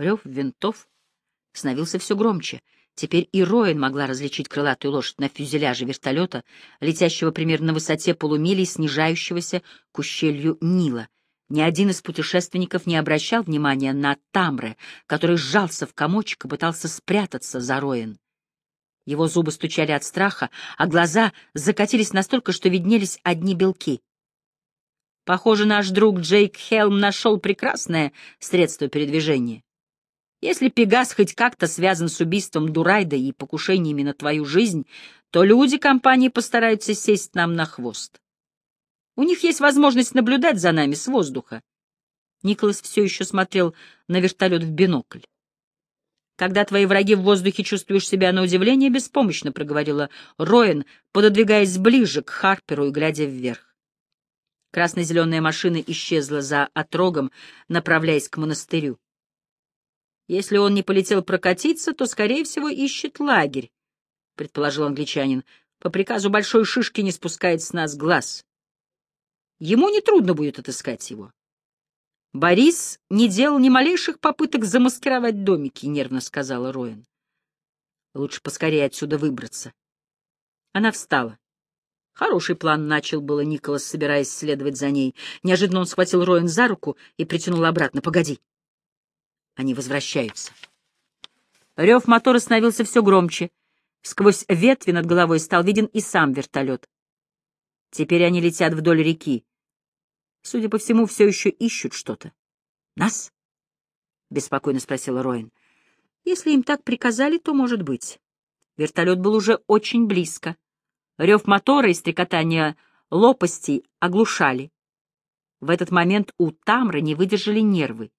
Рев винтов становился все громче. Теперь и Роин могла различить крылатую лошадь на фюзеляже вертолета, летящего примерно на высоте полумили и снижающегося к ущелью Нила. Ни один из путешественников не обращал внимания на Тамре, который сжался в комочек и пытался спрятаться за Роин. Его зубы стучали от страха, а глаза закатились настолько, что виднелись одни белки. Похоже, наш друг Джейк Хелм нашел прекрасное средство передвижения. Если Пегас хоть как-то связан с убийством Дурайда и покушениями на твою жизнь, то люди компании постараются сесть нам на хвост. У них есть возможность наблюдать за нами с воздуха. Николас все еще смотрел на вертолет в бинокль. «Когда твои враги в воздухе чувствуешь себя на удивление беспомощно», — проговорила Роэн, пододвигаясь ближе к Харперу и глядя вверх. Красно-зеленая машина исчезла за отрогом, направляясь к монастырю. Если он не полетел прокатиться, то, скорее всего, ищет лагерь, — предположил англичанин. По приказу большой шишки не спускает с нас глаз. Ему нетрудно будет отыскать его. Борис не делал ни малейших попыток замаскировать домики, — нервно сказала Роин. Лучше поскорее отсюда выбраться. Она встала. Хороший план начал было Николас, собираясь следовать за ней. Неожиданно он схватил Роин за руку и притянул обратно. — Погоди. Они возвращаются. Рев мотора становился все громче. Сквозь ветви над головой стал виден и сам вертолет. Теперь они летят вдоль реки. Судя по всему, все еще ищут что-то. «Нас?» — беспокойно спросила Роин. «Если им так приказали, то может быть». Вертолет был уже очень близко. Рев мотора и стрекотание лопастей оглушали. В этот момент у Тамры не выдержали нервы.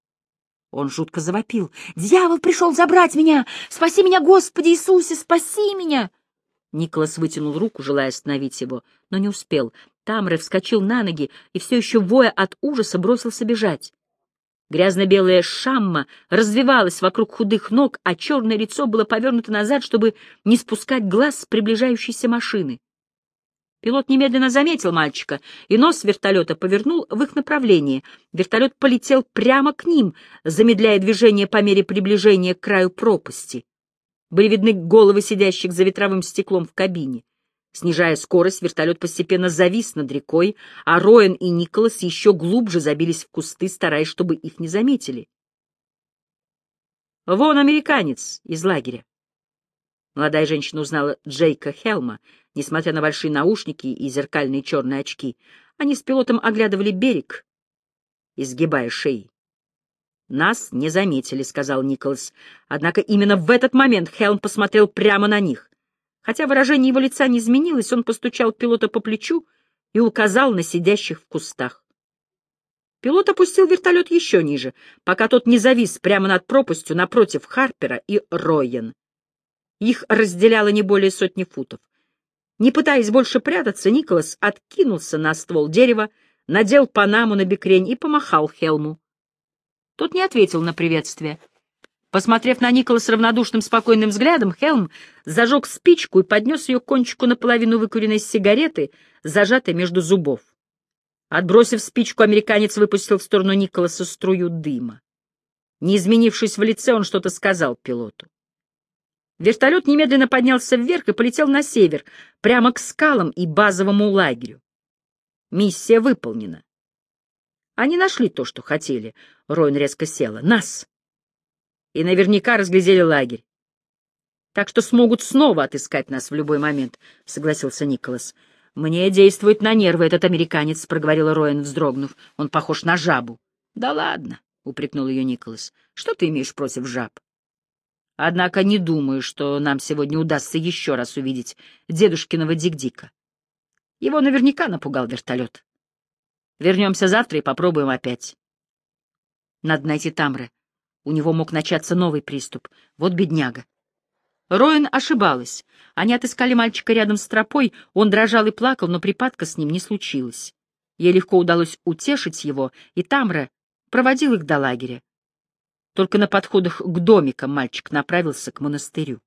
Он жутко завопил. «Дьявол пришел забрать меня! Спаси меня, Господи Иисусе, спаси меня!» Николас вытянул руку, желая остановить его, но не успел. Тамре вскочил на ноги и все еще воя от ужаса бросился бежать. Грязно-белая шамма развивалась вокруг худых ног, а черное лицо было повернуто назад, чтобы не спускать глаз с приближающейся машины. Пилот немедленно заметил мальчика, и нос вертолета повернул в их направлении. Вертолет полетел прямо к ним, замедляя движение по мере приближения к краю пропасти. Были видны головы сидящих за ветровым стеклом в кабине. Снижая скорость, вертолет постепенно завис над рекой, а Роэн и Николас еще глубже забились в кусты, стараясь, чтобы их не заметили. «Вон американец из лагеря!» Молодая женщина узнала Джейка Хелма, несмотря на большие наушники и зеркальные черные очки. Они с пилотом оглядывали берег, изгибая шеи. «Нас не заметили», — сказал Николас. Однако именно в этот момент Хелм посмотрел прямо на них. Хотя выражение его лица не изменилось, он постучал пилота по плечу и указал на сидящих в кустах. Пилот опустил вертолет еще ниже, пока тот не завис прямо над пропастью напротив Харпера и Ройен. Их разделяло не более сотни футов. Не пытаясь больше прятаться, Николас откинулся на ствол дерева, надел панаму на бекрень и помахал Хелму. Тот не ответил на приветствие. Посмотрев на Николаса равнодушным спокойным взглядом, Хелм зажег спичку и поднес ее к кончику наполовину выкуренной сигареты, зажатой между зубов. Отбросив спичку, американец выпустил в сторону Николаса струю дыма. Не изменившись в лице, он что-то сказал пилоту. Вертолет немедленно поднялся вверх и полетел на север, прямо к скалам и базовому лагерю. Миссия выполнена. Они нашли то, что хотели. Ройн резко села. Нас! И наверняка разглядели лагерь. Так что смогут снова отыскать нас в любой момент, — согласился Николас. Мне действует на нервы этот американец, — проговорила Роин, вздрогнув. Он похож на жабу. Да ладно, — упрекнул ее Николас. Что ты имеешь против жаб? Однако не думаю, что нам сегодня удастся еще раз увидеть дедушкиного Дик-Дика. Его наверняка напугал вертолет. Вернемся завтра и попробуем опять. Надо найти Тамре. У него мог начаться новый приступ. Вот бедняга. Роин ошибалась. Они отыскали мальчика рядом с тропой, он дрожал и плакал, но припадка с ним не случилось. Ей легко удалось утешить его, и Тамра проводил их до лагеря. Только на подходах к домикам мальчик направился к монастырю.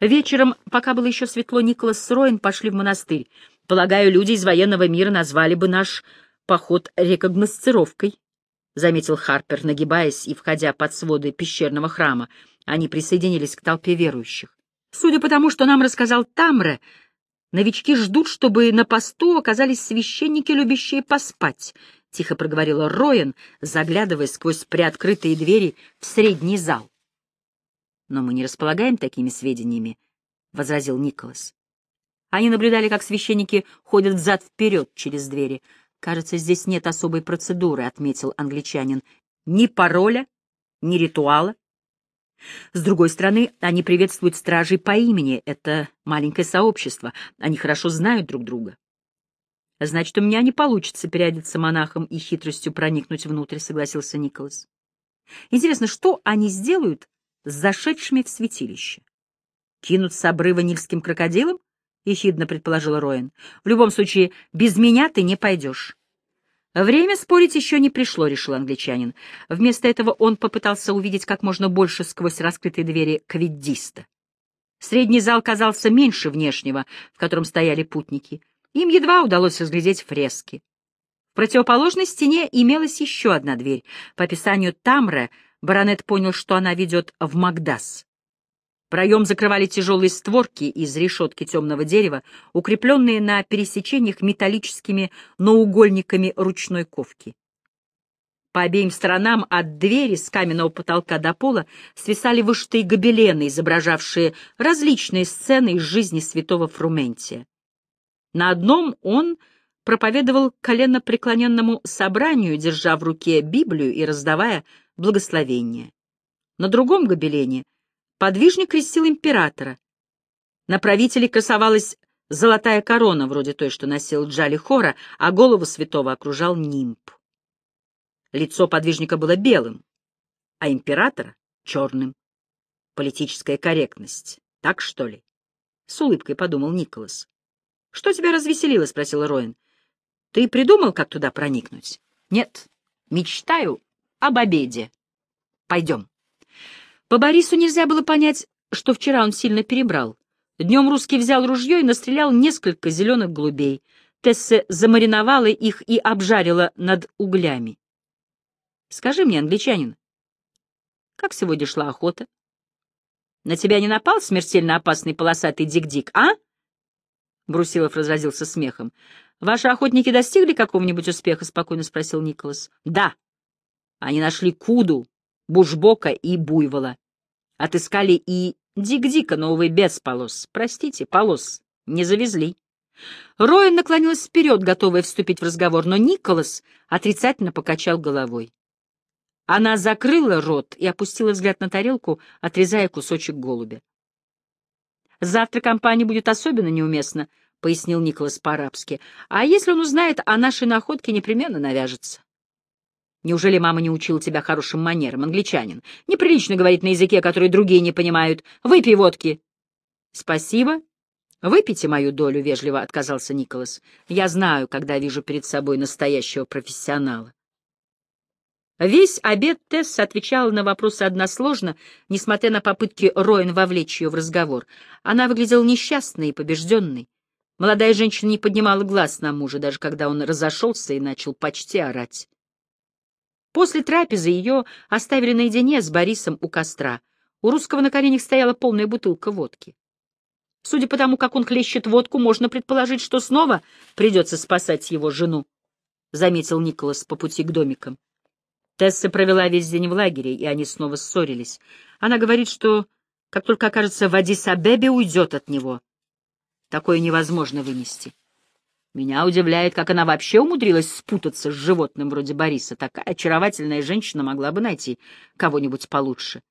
Вечером, пока было еще светло, Николас с Роин пошли в монастырь. Полагаю, люди из военного мира назвали бы наш поход рекогносцировкой. — заметил Харпер, нагибаясь и входя под своды пещерного храма. Они присоединились к толпе верующих. «Судя по тому, что нам рассказал Тамре, новички ждут, чтобы на посту оказались священники, любящие поспать», — тихо проговорила Роен, заглядывая сквозь приоткрытые двери в средний зал. «Но мы не располагаем такими сведениями», — возразил Николас. Они наблюдали, как священники ходят взад-вперед через двери. «Кажется, здесь нет особой процедуры», — отметил англичанин. «Ни пароля, ни ритуала. С другой стороны, они приветствуют стражей по имени. Это маленькое сообщество. Они хорошо знают друг друга. Значит, у меня не получится переодеться монахом и хитростью проникнуть внутрь, — согласился Николас. Интересно, что они сделают с зашедшими в святилище? Кинут с обрыва нильским крокодилом? — ехидно предположила Роин. — В любом случае, без меня ты не пойдешь. Время спорить еще не пришло, — решил англичанин. Вместо этого он попытался увидеть как можно больше сквозь раскрытые двери квиддиста. Средний зал казался меньше внешнего, в котором стояли путники. Им едва удалось разглядеть фрески. В противоположной стене имелась еще одна дверь. По описанию Тамре баронет понял, что она ведет в Магдас. Проем закрывали тяжелые створки из решетки темного дерева, укрепленные на пересечениях металлическими наугольниками ручной ковки. По обеим сторонам от двери с каменного потолка до пола свисали вышитые гобелены, изображавшие различные сцены из жизни святого Фрументия. На одном он проповедовал коленопреклоненному собранию, держа в руке Библию и раздавая благословение. На другом гобелене Подвижник крестил императора. На правителе красовалась золотая корона, вроде той, что носил Джали Хора, а голову святого окружал нимб. Лицо подвижника было белым, а императора — черным. Политическая корректность. Так, что ли? С улыбкой подумал Николас. — Что тебя развеселило? — спросил Роин. — Ты придумал, как туда проникнуть? — Нет. Мечтаю об обеде. Пойдем. По Борису нельзя было понять, что вчера он сильно перебрал. Днем русский взял ружье и настрелял несколько зеленых голубей. Тессе замариновала их и обжарила над углями. — Скажи мне, англичанин, как сегодня шла охота? На тебя не напал смертельно опасный полосатый дик-дик, а? Брусилов разразился смехом. — Ваши охотники достигли какого-нибудь успеха? — спокойно спросил Николас. — Да. Они нашли Куду, Бушбока и Буйвола. Отыскали и Дик-Дика, новый без полос. Простите, полос не завезли. Роэн наклонилась вперед, готовая вступить в разговор, но Николас отрицательно покачал головой. Она закрыла рот и опустила взгляд на тарелку, отрезая кусочек голубя. «Завтра компания будет особенно неуместна», — пояснил Николас по-арабски. «А если он узнает о нашей находке, непременно навяжется». Неужели мама не учила тебя хорошим манерам, англичанин? Неприлично говорить на языке, который другие не понимают. Выпей водки. Спасибо. Выпейте мою долю, — вежливо отказался Николас. Я знаю, когда вижу перед собой настоящего профессионала. Весь обед Тесс отвечала на вопросы односложно, несмотря на попытки Роин вовлечь ее в разговор. Она выглядела несчастной и побежденной. Молодая женщина не поднимала глаз на мужа, даже когда он разошелся и начал почти орать. После трапезы ее оставили наедине с Борисом у костра. У русского на коленях стояла полная бутылка водки. Судя по тому, как он хлещет водку, можно предположить, что снова придется спасать его жену, — заметил Николас по пути к домикам. Тесса провела весь день в лагере, и они снова ссорились. Она говорит, что как только окажется в Адис-Абебе, уйдет от него. Такое невозможно вынести. Меня удивляет, как она вообще умудрилась спутаться с животным вроде Бориса. Такая очаровательная женщина могла бы найти кого-нибудь получше.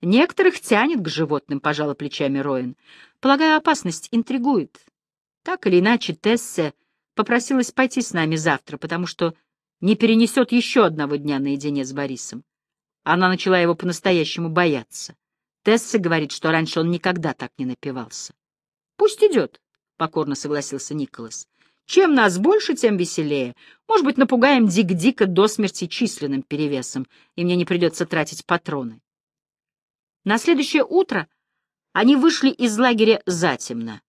Некоторых тянет к животным, пожала плечами Роин. Полагаю, опасность интригует. Так или иначе, Тессе попросилась пойти с нами завтра, потому что не перенесет еще одного дня наедине с Борисом. Она начала его по-настоящему бояться. Тесса говорит, что раньше он никогда так не напивался. — Пусть идет, — покорно согласился Николас. Чем нас больше, тем веселее. Может быть, напугаем Дик-Дика до смерти численным перевесом, и мне не придется тратить патроны. На следующее утро они вышли из лагеря затемно.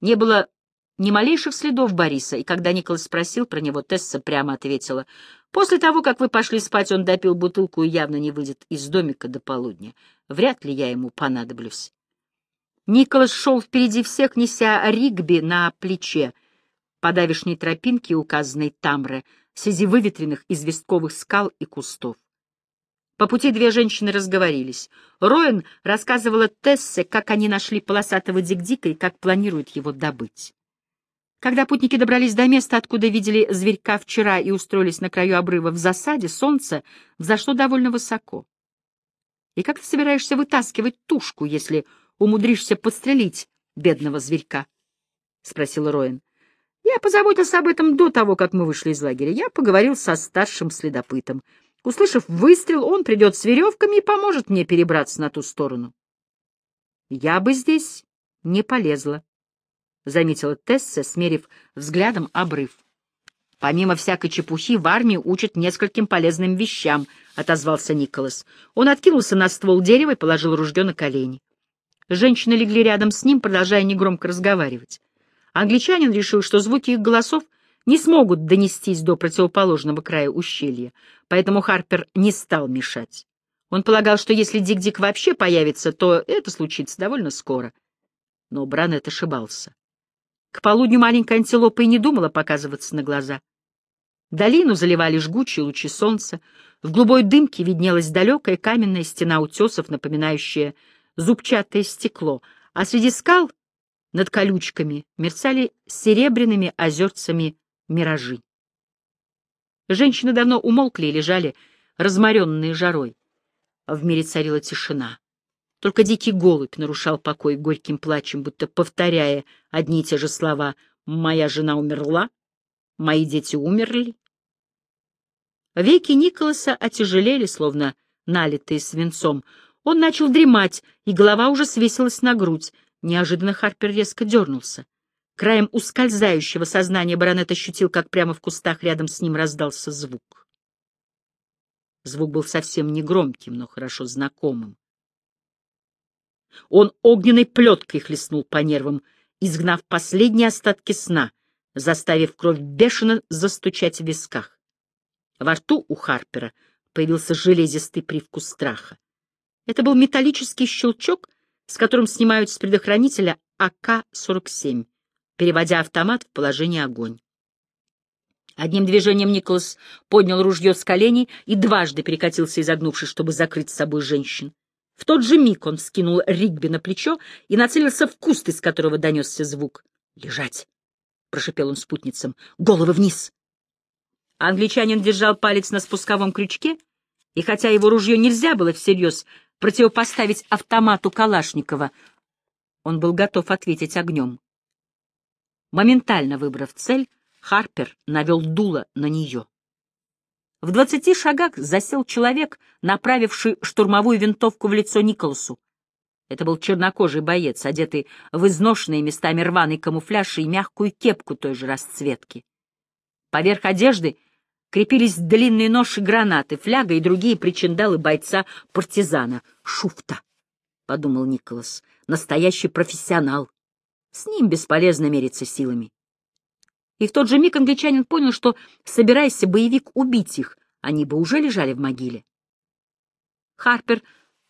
Не было Ни малейших следов Бориса, и когда Николас спросил про него, Тесса прямо ответила, «После того, как вы пошли спать, он допил бутылку и явно не выйдет из домика до полудня. Вряд ли я ему понадоблюсь». Николас шел впереди всех, неся Ригби на плече, по давешней тропинке, указанной Тамре, среди выветренных известковых скал и кустов. По пути две женщины разговорились. Роэн рассказывала Тессе, как они нашли полосатого дик-дика и как планируют его добыть. Когда путники добрались до места, откуда видели зверька вчера и устроились на краю обрыва в засаде, солнце взошло довольно высоко. «И как ты собираешься вытаскивать тушку, если умудришься подстрелить бедного зверька?» — спросил Роин. «Я позаботился об этом до того, как мы вышли из лагеря. Я поговорил со старшим следопытом. Услышав выстрел, он придет с веревками и поможет мне перебраться на ту сторону». «Я бы здесь не полезла», — заметила Тесса, смерив взглядом обрыв. «Помимо всякой чепухи, в армии учат нескольким полезным вещам», — отозвался Николас. Он откинулся на ствол дерева и положил ружье на колени. Женщины легли рядом с ним, продолжая негромко разговаривать. Англичанин решил, что звуки их голосов не смогут донестись до противоположного края ущелья, поэтому Харпер не стал мешать. Он полагал, что если Дик-Дик вообще появится, то это случится довольно скоро. Но Бранет ошибался. К полудню маленькая антилопа и не думала показываться на глаза. Долину заливали жгучие лучи солнца, в голубой дымке виднелась далекая каменная стена утесов, напоминающая зубчатое стекло, а среди скал над колючками мерцали серебряными озерцами миражи. Женщины давно умолкли и лежали, разморенные жарой. В мире царила тишина. Только дикий голубь нарушал покой горьким плачем, будто повторяя одни и те же слова «Моя жена умерла», «Мои дети умерли». Веки Николаса отяжелели, словно налитые свинцом. Он начал дремать, и голова уже свесилась на грудь. Неожиданно Харпер резко дернулся. Краем ускользающего сознания баронет ощутил, как прямо в кустах рядом с ним раздался звук. Звук был совсем не громким, но хорошо знакомым. Он огненной плеткой хлестнул по нервам, изгнав последние остатки сна, заставив кровь бешено застучать в висках. Во рту у Харпера появился железистый привкус страха. Это был металлический щелчок, с которым снимают с предохранителя АК-47, переводя автомат в положение огонь. Одним движением Николас поднял ружье с коленей и дважды перекатился, изогнувшись, чтобы закрыть с собой женщин. В тот же миг он скинул Ригби на плечо и нацелился в куст, из которого донесся звук. «Лежать!» — прошепел он спутницам. «Головы вниз!» Англичанин держал палец на спусковом крючке, и хотя его ружье нельзя было всерьез противопоставить автомату Калашникова, он был готов ответить огнем. Моментально выбрав цель, Харпер навел дуло на нее. В двадцати шагах засел человек, направивший штурмовую винтовку в лицо Николасу. Это был чернокожий боец, одетый в изношенные местами рваный камуфляж и мягкую кепку той же расцветки. Поверх одежды крепились длинные нож и гранаты, фляга и другие причиндалы бойца-партизана. «Шуфта», — подумал Николас, — «настоящий профессионал. С ним бесполезно мериться силами. И в тот же миг англичанин понял, что, собираясь боевик убить их, они бы уже лежали в могиле. Харпер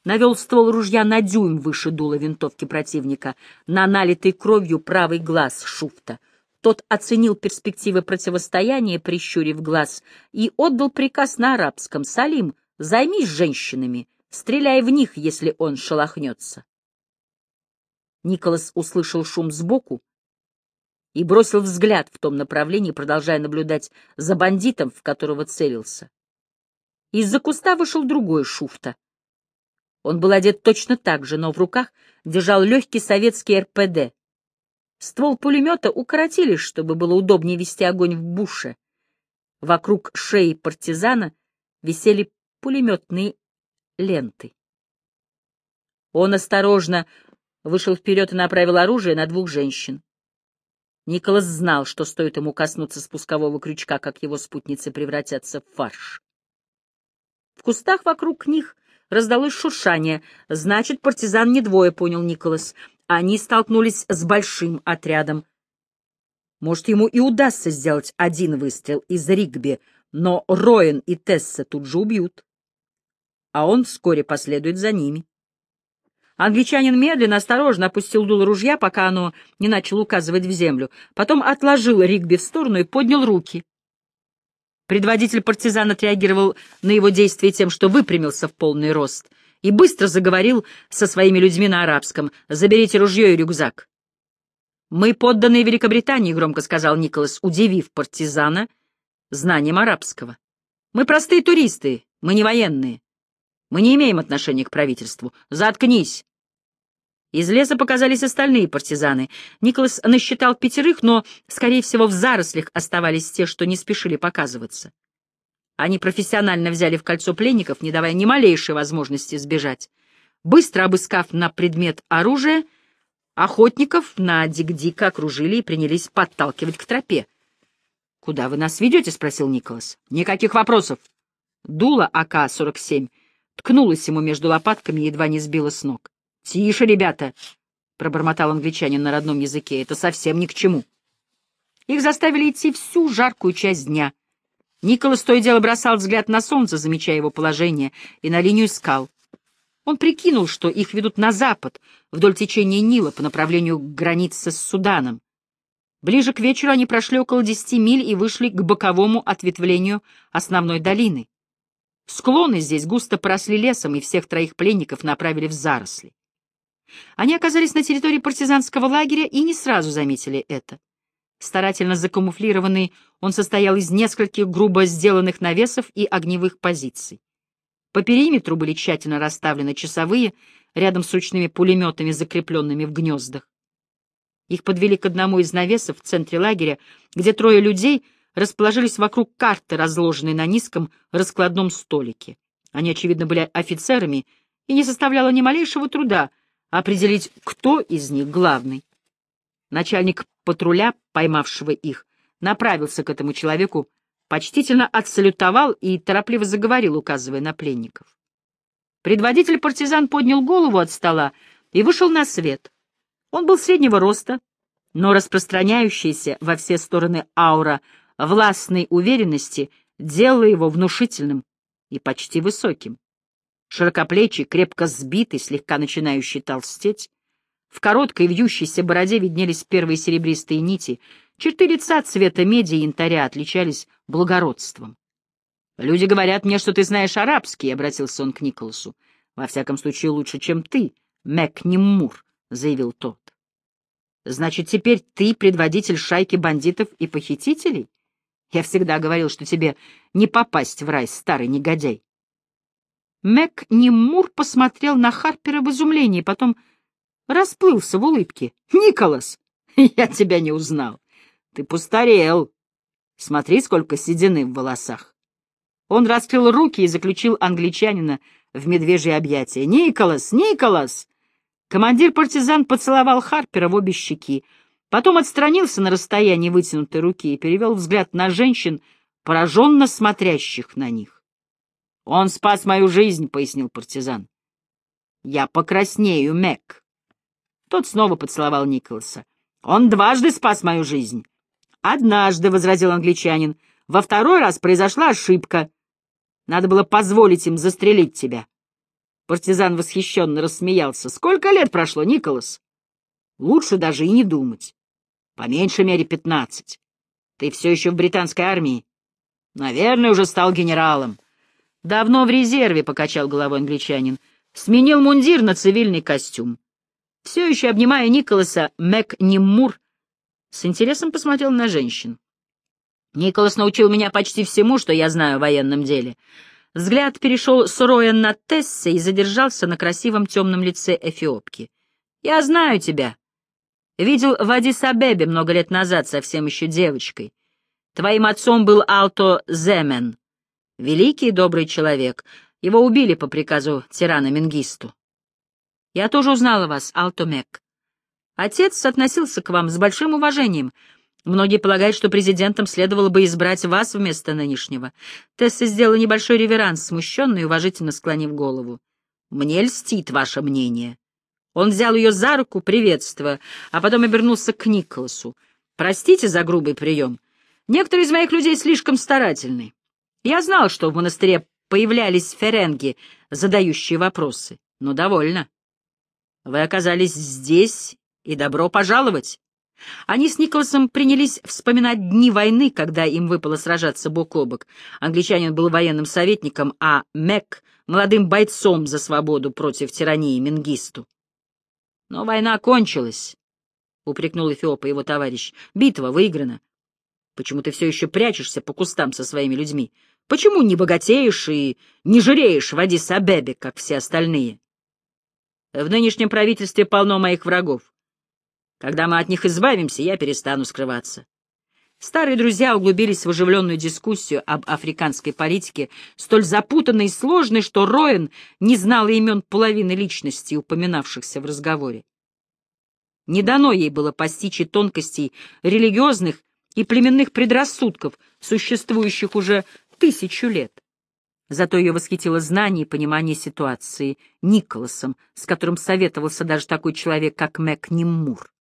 навел ствол ружья на дюйм выше дула винтовки противника, на налитый кровью правый глаз Шуфта. Тот оценил перспективы противостояния, прищурив глаз, и отдал приказ на арабском. «Салим, займись женщинами, стреляй в них, если он шелохнется». Николас услышал шум сбоку, и бросил взгляд в том направлении, продолжая наблюдать за бандитом, в которого целился. Из-за куста вышел другой шуфта. Он был одет точно так же, но в руках держал легкий советский РПД. Ствол пулемета укоротили, чтобы было удобнее вести огонь в буше. Вокруг шеи партизана висели пулеметные ленты. Он осторожно вышел вперед и направил оружие на двух женщин. Николас знал, что стоит ему коснуться спускового крючка, как его спутницы превратятся в фарш. В кустах вокруг них раздалось шуршание. Значит, партизан не двое, понял Николас. Они столкнулись с большим отрядом. Может, ему и удастся сделать один выстрел из Ригби, но Роэн и Тесса тут же убьют. А он вскоре последует за ними. Англичанин медленно, осторожно опустил дуло ружья, пока оно не начало указывать в землю. Потом отложил Ригби в сторону и поднял руки. Предводитель партизан отреагировал на его действия тем, что выпрямился в полный рост и быстро заговорил со своими людьми на арабском. «Заберите ружье и рюкзак». «Мы подданные Великобритании», — громко сказал Николас, удивив партизана знанием арабского. «Мы простые туристы, мы не военные. Мы не имеем отношения к правительству. Заткнись!» Из леса показались остальные партизаны. Николас насчитал пятерых, но, скорее всего, в зарослях оставались те, что не спешили показываться. Они профессионально взяли в кольцо пленников, не давая ни малейшей возможности сбежать. Быстро обыскав на предмет оружия, охотников на Дик-Дика окружили и принялись подталкивать к тропе. «Куда вы нас ведете?» — спросил Николас. «Никаких вопросов». Дуло АК-47 ткнулась ему между лопатками и едва не сбила с ног. «Тише, ребята!» — пробормотал англичанин на родном языке. «Это совсем ни к чему». Их заставили идти всю жаркую часть дня. Николас то и дело бросал взгляд на солнце, замечая его положение, и на линию скал. Он прикинул, что их ведут на запад, вдоль течения Нила, по направлению к границе с Суданом. Ближе к вечеру они прошли около десяти миль и вышли к боковому ответвлению основной долины. Склоны здесь густо поросли лесом, и всех троих пленников направили в заросли. Они оказались на территории партизанского лагеря и не сразу заметили это. Старательно закамуфлированный, он состоял из нескольких грубо сделанных навесов и огневых позиций. По периметру были тщательно расставлены часовые, рядом с ручными пулеметами, закрепленными в гнездах. Их подвели к одному из навесов в центре лагеря, где трое людей расположились вокруг карты, разложенной на низком раскладном столике. Они, очевидно, были офицерами, и не составляло ни малейшего труда определить, кто из них главный. Начальник патруля, поймавшего их, направился к этому человеку, почтительно отсалютовал и торопливо заговорил, указывая на пленников. Предводитель партизан поднял голову от стола и вышел на свет. Он был среднего роста, но распространяющаяся во все стороны аура властной уверенности делала его внушительным и почти высоким. Широкоплечий, крепко сбитый, слегка начинающий толстеть, в короткой вьющейся бороде виднелись первые серебристые нити, черты лица цвета меди и янтаря отличались благородством. «Люди говорят мне, что ты знаешь арабский», — обратился он к Николасу. «Во всяком случае, лучше, чем ты, Мэк Ниммур», — заявил тот. «Значит, теперь ты предводитель шайки бандитов и похитителей? Я всегда говорил, что тебе не попасть в рай, старый негодяй». Мэк Ниммур посмотрел на Харпера в изумлении, потом расплылся в улыбке. «Николас, я тебя не узнал. Ты постарел. Смотри, сколько седины в волосах». Он раскрыл руки и заключил англичанина в медвежье объятие. «Николас! Николас!» Командир партизан поцеловал Харпера в обе щеки, потом отстранился на расстоянии вытянутой руки и перевел взгляд на женщин, пораженно смотрящих на них. «Он спас мою жизнь», — пояснил партизан. «Я покраснею, Мэг». Тот снова поцеловал Николаса. «Он дважды спас мою жизнь». «Однажды», — возразил англичанин, — «во второй раз произошла ошибка. Надо было позволить им застрелить тебя». Партизан восхищенно рассмеялся. «Сколько лет прошло, Николас?» «Лучше даже и не думать. По меньшей мере пятнадцать. Ты все еще в британской армии. Наверное, уже стал генералом. Давно в резерве, — покачал головой англичанин. Сменил мундир на цивильный костюм. Все еще обнимая Николаса, Мэк Ниммур с интересом посмотрел на женщин. Николас научил меня почти всему, что я знаю о военном деле. Взгляд перешел с Роя на Тессе и задержался на красивом темном лице эфиопки. «Я знаю тебя. Видел в Адис-Абебе много лет назад, совсем еще девочкой. Твоим отцом был Алто Земен. Великий и добрый человек. Его убили по приказу тирана Менгисту. Я тоже узнала вас, Алтомек. Отец относился к вам с большим уважением. Многие полагают, что президентом следовало бы избрать вас вместо нынешнего. Тесса сделала небольшой реверанс, смущенно и уважительно склонив голову. Мне льстит ваше мнение. Он взял ее за руку, приветствуя, а потом обернулся к Николасу. Простите за грубый прием. Некоторые из моих людей слишком старательны. Я знал, что в монастыре появлялись ференги, задающие вопросы. Но довольно. Вы оказались здесь, и добро пожаловать. Они с Николасом принялись вспоминать дни войны, когда им выпало сражаться бок о бок. Англичанин был военным советником, а Мэг — молодым бойцом за свободу против тирании Менгисту. Но война кончилась, — упрекнул Эфиопа его товарищ. Битва выиграна. Почему ты все еще прячешься по кустам со своими людьми? Почему не богатеешь и не жиреешь в Адис-Абебе, как все остальные? В нынешнем правительстве полно моих врагов. Когда мы от них избавимся, я перестану скрываться. Старые друзья углубились в оживленную дискуссию об африканской политике, столь запутанной и сложной, что Роэн не знала имен половины личностей, упоминавшихся в разговоре. Не дано ей было постичь и тонкостей религиозных и племенных предрассудков, существующих уже тысячу лет. Зато ее восхитило знание и понимание ситуации Николасом, с которым советовался даже такой человек, как Мэк Ниммур.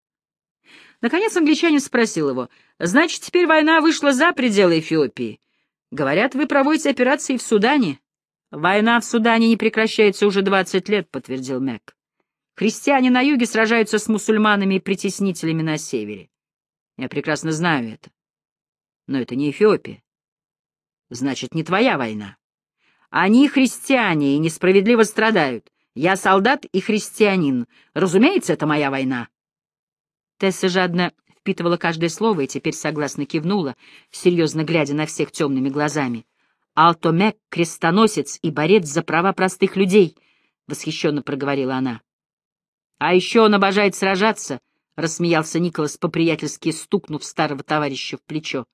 Наконец англичанин спросил его, «Значит, теперь война вышла за пределы Эфиопии? Говорят, вы проводите операции в Судане?» «Война в Судане не прекращается уже двадцать лет», — подтвердил Мэк. «Христиане на юге сражаются с мусульманами и притеснителями на севере. Я прекрасно знаю это. Но это не Эфиопия. Значит, не твоя война. Они христиане и несправедливо страдают. Я солдат и христианин. Разумеется, это моя война. Тесса жадно впитывала каждое слово и теперь согласно кивнула, серьезно глядя на всех темными глазами. «Алтомек — крестоносец и борец за права простых людей», — восхищенно проговорила она. «А еще он обожает сражаться», — рассмеялся Николас, по-приятельски стукнув старого товарища в плечо.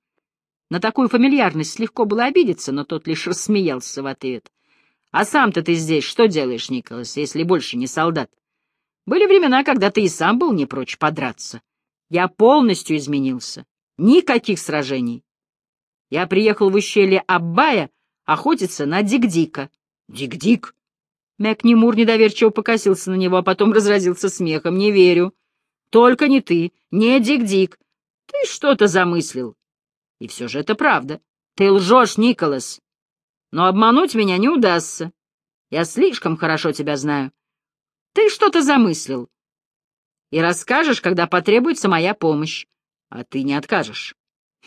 На такую фамильярность легко было обидеться, но тот лишь рассмеялся в ответ. «А сам-то ты здесь что делаешь, Николас, если больше не солдат?» Были времена, когда ты и сам был не прочь подраться. Я полностью изменился. Никаких сражений. Я приехал в ущелье Аббая охотиться на Дик-Дика. Дик-Дик? Мэк Немур недоверчиво покосился на него, а потом разразился смехом. Не верю. Только не ты, не Дик-Дик. Ты что-то замыслил. И все же это правда. Ты лжешь, Николас. Но обмануть меня не удастся. Я слишком хорошо тебя знаю. Ты что-то замыслил. И расскажешь, когда потребуется моя помощь. А ты не откажешь.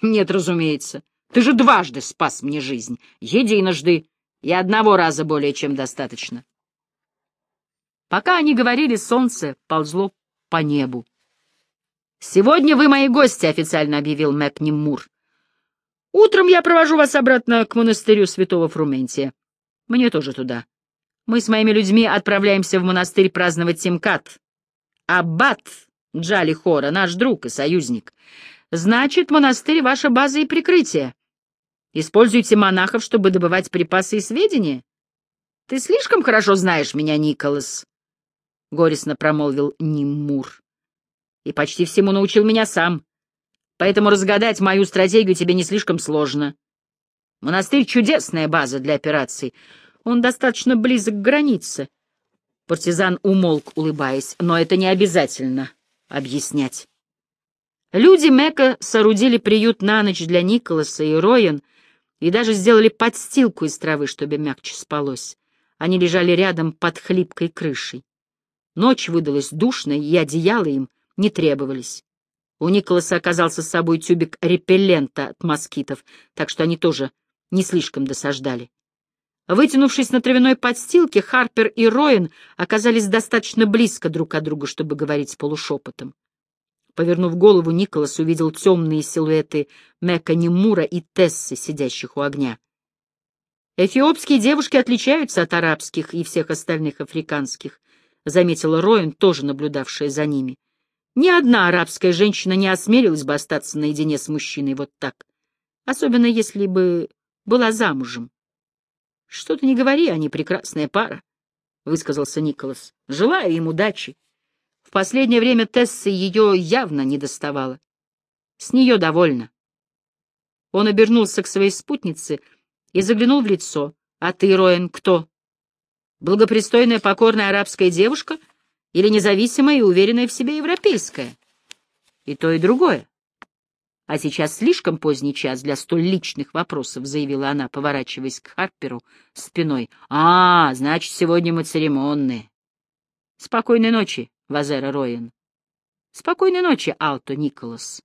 Нет, разумеется. Ты же дважды спас мне жизнь. Единожды. И одного раза более чем достаточно. Пока они говорили, солнце ползло по небу. «Сегодня вы мои гости», — официально объявил Мэкни Мур. «Утром я провожу вас обратно к монастырю святого Фрументия. Мне тоже туда. Мы с моими людьми отправляемся в монастырь праздновать Тимкат. Аббат Джали Хора, наш друг и союзник. Значит, монастырь — ваша база и прикрытие. Используйте монахов, чтобы добывать припасы и сведения? Ты слишком хорошо знаешь меня, Николас, — горестно промолвил Ниммур. И почти всему научил меня сам. Поэтому разгадать мою стратегию тебе не слишком сложно. Монастырь — чудесная база для операций — он достаточно близок к границе. Партизан умолк, улыбаясь, но это не обязательно объяснять. Люди Мека соорудили приют на ночь для Николаса и Роян и даже сделали подстилку из травы, чтобы мягче спалось. Они лежали рядом под хлипкой крышей. Ночь выдалась душной, и одеяла им не требовались. У Николаса оказался с собой тюбик репеллента от москитов, так что они тоже не слишком досаждали. Вытянувшись на травяной подстилке, Харпер и Роин оказались достаточно близко друг от друга, чтобы говорить полушепотом. Повернув голову, Николас увидел темные силуэты Мека Немура и Тессы, сидящих у огня. «Эфиопские девушки отличаются от арабских и всех остальных африканских», — заметила Роин, тоже наблюдавшая за ними. «Ни одна арабская женщина не осмелилась бы остаться наедине с мужчиной вот так, особенно если бы была замужем». Что ты не говори, они прекрасная пара, — высказался Николас. — Желаю им удачи. В последнее время Тессы ее явно не доставала. С нее довольна. Он обернулся к своей спутнице и заглянул в лицо. — А ты, Роэн, кто? Благопристойная покорная арабская девушка или независимая и уверенная в себе европейская? И то, и другое. А сейчас слишком поздний час для столь личных вопросов, — заявила она, поворачиваясь к Харперу спиной. — А, значит, сегодня мы церемонные. — Спокойной ночи, Вазера Роин. — Спокойной ночи, Алто Николас.